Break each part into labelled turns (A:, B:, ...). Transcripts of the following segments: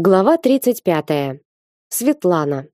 A: Глава 35. Светлана.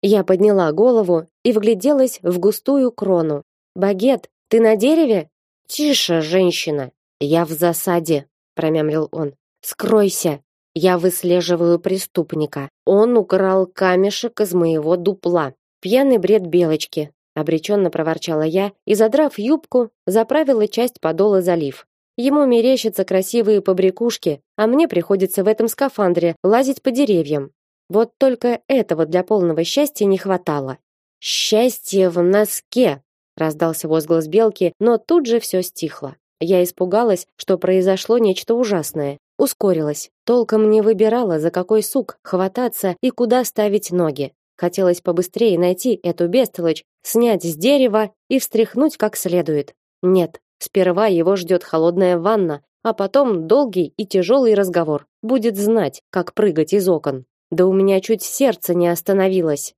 A: Я подняла голову и вгляделась в густую крону. Багет, ты на дереве? Тише, женщина. Я в засаде, промямлил он. Скройся. Я выслеживаю преступника. Он украл камешек из моего дупла. Пьяный бред белочки, обреченно проворчала я и задрав юбку, заправила часть подола залив. Ему мерещатся красивые побрякушки, а мне приходится в этом скафандре лазить по деревьям. Вот только этого для полного счастья не хватало. Счастье в носке, раздался возглас белки, но тут же все стихло. Я испугалась, что произошло нечто ужасное. Ускорилась. Толком не выбирала, за какой сук хвататься и куда ставить ноги. Хотелось побыстрее найти эту бестолочь, снять с дерева и встряхнуть как следует. Нет, Сперва его ждет холодная ванна, а потом долгий и тяжелый разговор. Будет знать, как прыгать из окон. Да у меня чуть сердце не остановилось.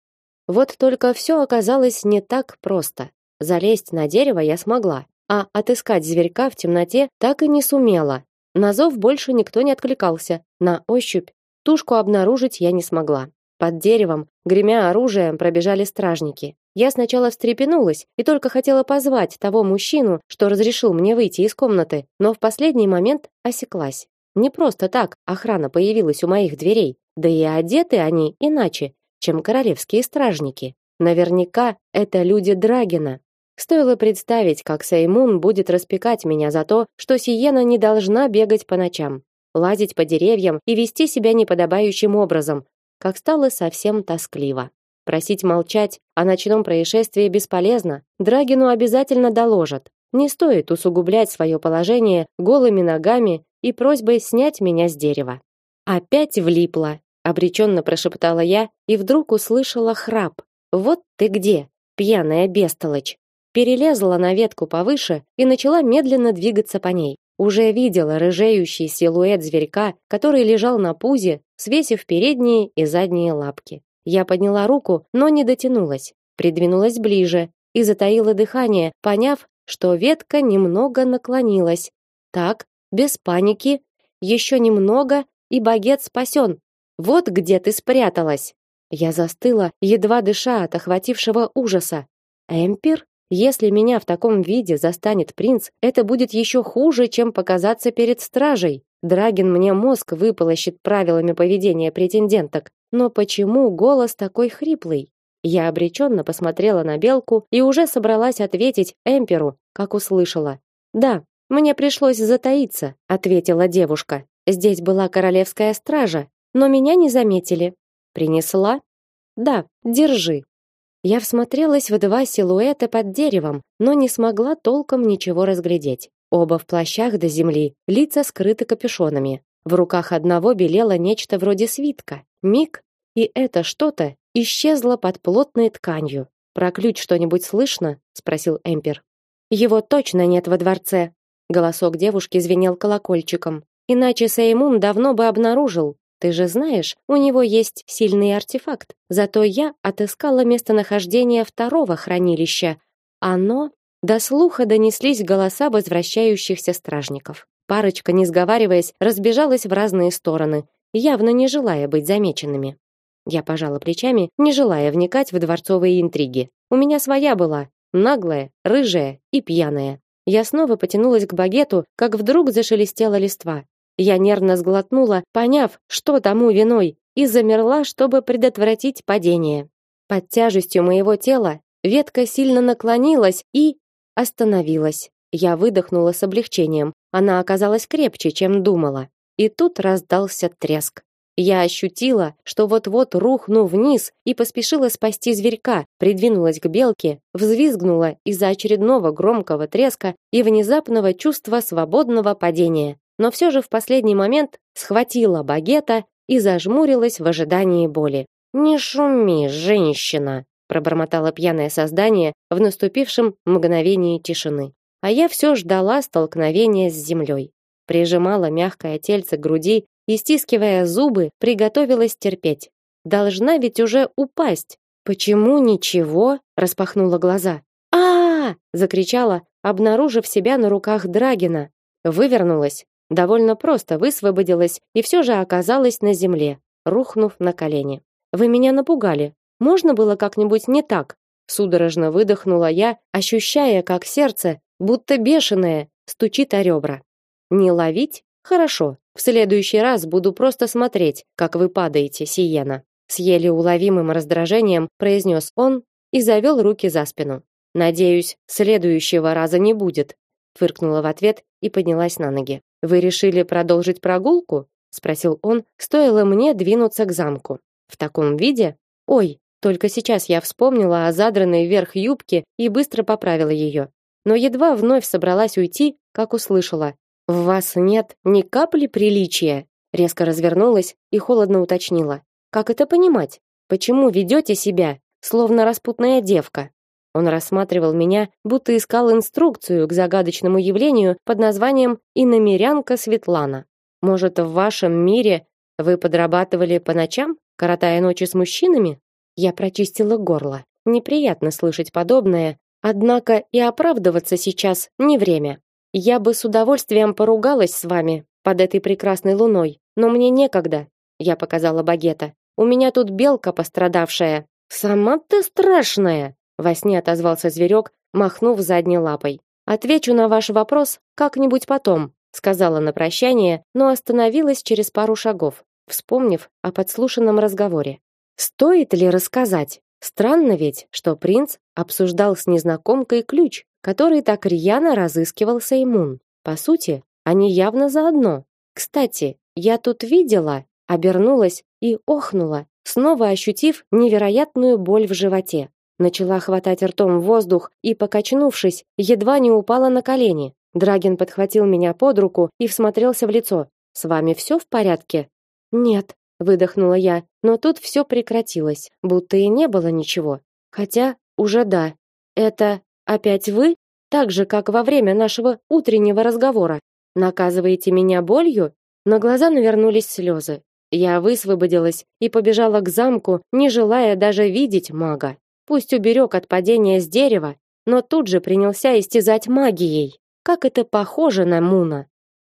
A: Вот только все оказалось не так просто. Залезть на дерево я смогла, а отыскать зверька в темноте так и не сумела. На зов больше никто не откликался. На ощупь тушку обнаружить я не смогла. Под деревом, гремя оружием, пробежали стражники. Я сначала встрепенулась и только хотела позвать того мужчину, что разрешил мне выйти из комнаты, но в последний момент осеклась. Не просто так охрана появилась у моих дверей, да и одеты они иначе, чем королевские стражники. Наверняка это люди Драгина. Стоило представить, как Сеймун будет распекать меня за то, что Сиена не должна бегать по ночам, лазить по деревьям и вести себя неподобающим образом, как стало совсем тоскливо. Просить молчать о ночном происшествии бесполезно. Драгину обязательно доложат. Не стоит усугублять свое положение голыми ногами и просьбой снять меня с дерева. Опять влипла, обреченно прошептала я и вдруг услышала храп. Вот ты где, пьяная бестолочь. Перелезла на ветку повыше и начала медленно двигаться по ней. Уже видела рыжеющий силуэт зверька, который лежал на пузе, свесив передние и задние лапки. Я подняла руку, но не дотянулась, придвинулась ближе и затаила дыхание, поняв, что ветка немного наклонилась. Так, без паники, еще немного, и багет спасен. Вот где ты спряталась. Я застыла, едва дыша от охватившего ужаса. Эмпир? Если меня в таком виде застанет принц, это будет еще хуже, чем показаться перед стражей. Драгин мне мозг выполощет правилами поведения претенденток. Но почему голос такой хриплый? Я обреченно посмотрела на белку и уже собралась ответить Эмперу, как услышала. «Да, мне пришлось затаиться», — ответила девушка. «Здесь была королевская стража, но меня не заметили». «Принесла?» «Да, держи». Я всмотрелась в два силуэта под деревом, но не смогла толком ничего разглядеть. Оба в плащах до земли, лица скрыты капюшонами. В руках одного белело нечто вроде свитка. Миг, и это что-то исчезло под плотной тканью. Про ключ что-нибудь слышно? спросил Эмпер. Его точно нет во дворце. Голосок девушки звенел колокольчиком. Иначе Сеймун давно бы обнаружил. Ты же знаешь, у него есть сильный артефакт. Зато я отыскала местонахождение второго хранилища. Оно до слуха донеслись голоса возвращающихся стражников. Парочка, не сговариваясь, разбежалась в разные стороны, явно не желая быть замеченными. Я пожала плечами, не желая вникать в дворцовые интриги. У меня своя была, наглая, рыжая и пьяная. Я снова потянулась к багету, как вдруг зашелестела листва. Я нервно сглотнула, поняв, что тому виной, и замерла, чтобы предотвратить падение. Под тяжестью моего тела ветка сильно наклонилась и остановилась. Я выдохнула с облегчением. Она оказалась крепче, чем думала. И тут раздался треск. Я ощутила, что вот-вот рухну вниз и поспешила спасти зверька, придвинулась к белке, взвизгнула из-за очередного громкого треска и внезапного чувства свободного падения. Но все же в последний момент схватила багета и зажмурилась в ожидании боли. «Не шуми, женщина!» пробормотало пьяное создание в наступившем мгновении тишины а я все ждала столкновения с землей. Прижимала мягкое тельце к груди и, стискивая зубы, приготовилась терпеть. Должна ведь уже упасть. Почему ничего? Распахнула глаза. а, -а, закричала, обнаружив себя на руках Драгина. Вывернулась, довольно просто высвободилась и все же оказалась на земле, рухнув на колени. Вы меня напугали. Можно было как-нибудь не так? Судорожно выдохнула я, ощущая, как сердце, будто бешеное, стучит о ребра. Не ловить? Хорошо. В следующий раз буду просто смотреть, как вы падаете, Сиена. С еле уловимым раздражением произнес он и завел руки за спину. Надеюсь, следующего раза не будет, фыркнула в ответ и поднялась на ноги. Вы решили продолжить прогулку? спросил он, стоило мне двинуться к замку. В таком виде? Ой, только сейчас я вспомнила о задранной вверх юбке и быстро поправила ее. Но едва вновь собралась уйти, как услышала: "В вас нет ни капли приличия". Резко развернулась и холодно уточнила: "Как это понимать? Почему ведете себя словно распутная девка?" Он рассматривал меня, будто искал инструкцию к загадочному явлению под названием иномерянка Светлана. Может, в вашем мире вы подрабатывали по ночам, коротая ночи с мужчинами? Я прочистила горло. Неприятно слышать подобное, однако и оправдываться сейчас не время. Я бы с удовольствием поругалась с вами под этой прекрасной луной, но мне некогда. Я показала багета. У меня тут белка пострадавшая. Сама ты страшная, во сне отозвался зверек, махнув задней лапой. Отвечу на ваш вопрос как-нибудь потом, сказала на прощание, но остановилась через пару шагов, вспомнив о подслушанном разговоре. Стоит ли рассказать? Странно ведь, что принц обсуждал с незнакомкой ключ, который так рьяно разыскивал Сеймун. По сути, они явно заодно. Кстати, я тут видела, обернулась и охнула, снова ощутив невероятную боль в животе. Начала хватать ртом воздух и, покачнувшись, едва не упала на колени. Драгин подхватил меня под руку и всмотрелся в лицо. С вами все в порядке? Нет, выдохнула я, но тут все прекратилось, будто и не было ничего. Хотя уже да. Это опять вы? Так же, как во время нашего утреннего разговора. Наказываете меня болью? На глаза навернулись слезы. Я высвободилась и побежала к замку, не желая даже видеть мага. Пусть уберег от падения с дерева, но тут же принялся истязать магией. Как это похоже на Муна.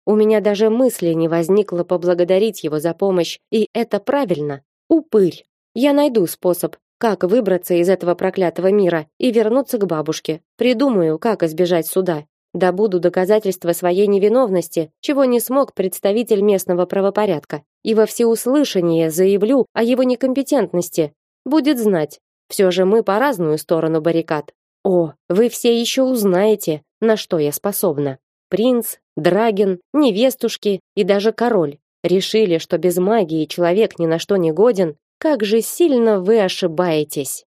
A: У меня даже мысли не возникло поблагодарить его за помощь, и это правильно. Упырь. Я найду способ, как выбраться из этого проклятого мира и вернуться к бабушке. Придумаю, как избежать суда. Добуду доказательства своей невиновности, чего не смог представитель местного правопорядка, и во всеуслышание заявлю о его некомпетентности. Будет знать. Все же мы по разную сторону баррикад. О, вы все еще узнаете, на что я способна. Принц, Драген, невестушки и даже король решили, что без магии человек ни на что не годен, как же сильно вы ошибаетесь.